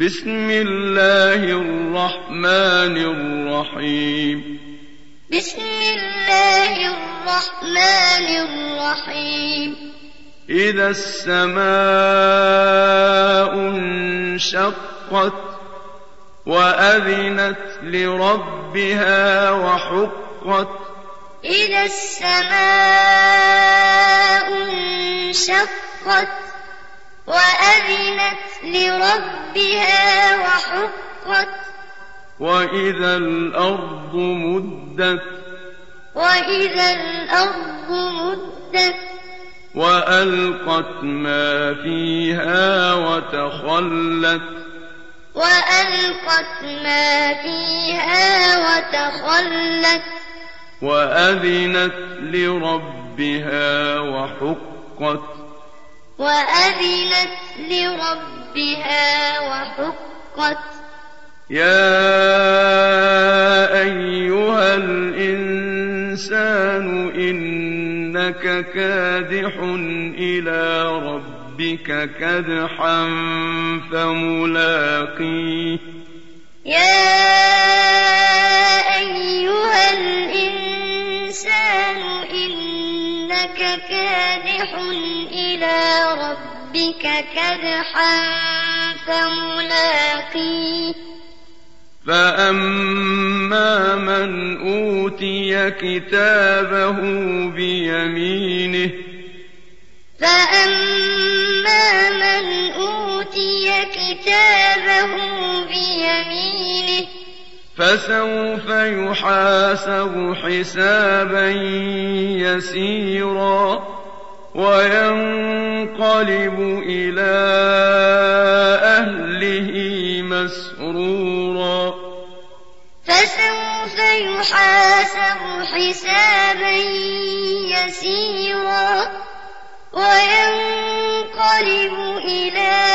بسم الله الرحمن الرحيم. بسم الله الرحمن الرحيم. إذا السماء انشقت وأذنت لربها وحقت. إذا السماء انشقت وأذنت لربها وحقت. وإذا الأرض مدت. وإذا الأرض مدت. وألقت ما فيها وتخلت. وألقت ما فيها وتخلت. وأذنت لربها وحقت. وأذنت لربها وحقت. يا أيها الإنسان إنك كادح إلى ربك كدحا فملاقيه. يا أيها الإنسان إنك كادح إلى ربك كدحا فملاقيه فأما من أوتي كتابه بيمينه فأما من أوتي كتابه بيمينه فسوف يحاسب حسابا يسيرا. وينقلب إلى أهله مسرورا. فسوف يحاسب حسابا يسيرا. وينقلب إلى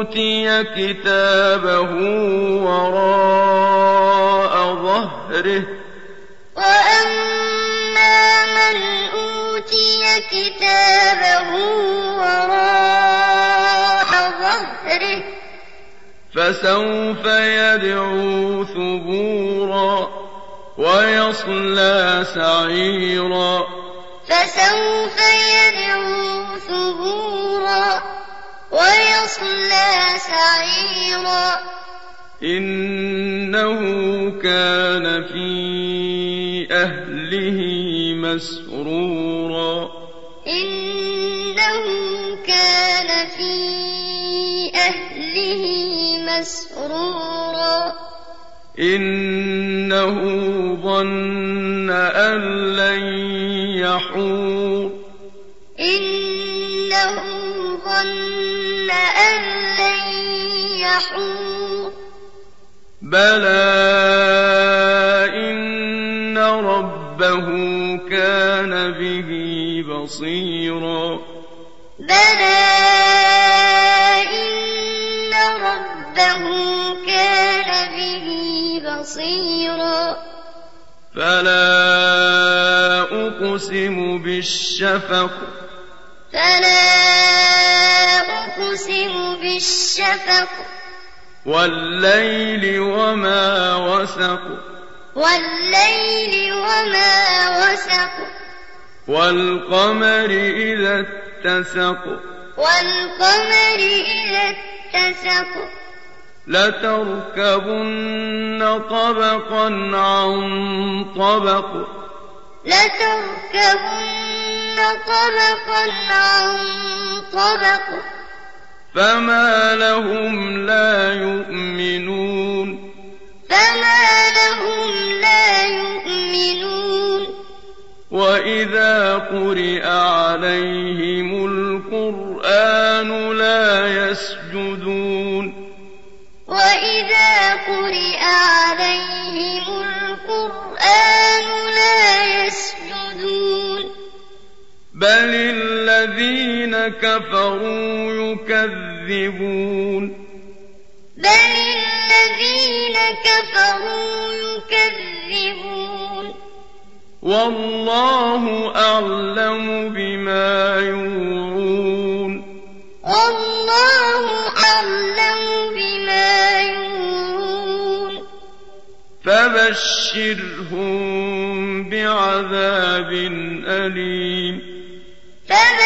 أوتي كتابه وراء ظهره وأما من أوتي كتابه وراء ظهره فسوف يدعو ثبورا ويصلى سعيرا فسوف يدعو ثبورا ويصلى سعيرا. إنه كان في أهله مسرورا. إنه كان في أهله مسرورا. إنه ظن أن لن يحور. إنه ظن أن لن يحور. بلى إن ربه كان به بصيرا. بلى إن ربه كان به بصيرا. فلا أقسم بالشفق. فلا بالشفق والليل وما وسق والليل وما وسق والقمر إذا اتسق والقمر إذا اتسق لتركبن طبقا عن طبق لتركبن طبقا عن طبق فما لهم لا يؤمنون فما لهم لا يؤمنون وإذا قرئ عليهم القرآن لا يسجدون وإذا قرئ عليهم القرآن لا يسجدون بل الذين كفروا يكذبون. بل الذين كفروا يكذبون. والله أعلم بما يوعون والله أعلم بما يوعون فبشرهم بعذاب أليم.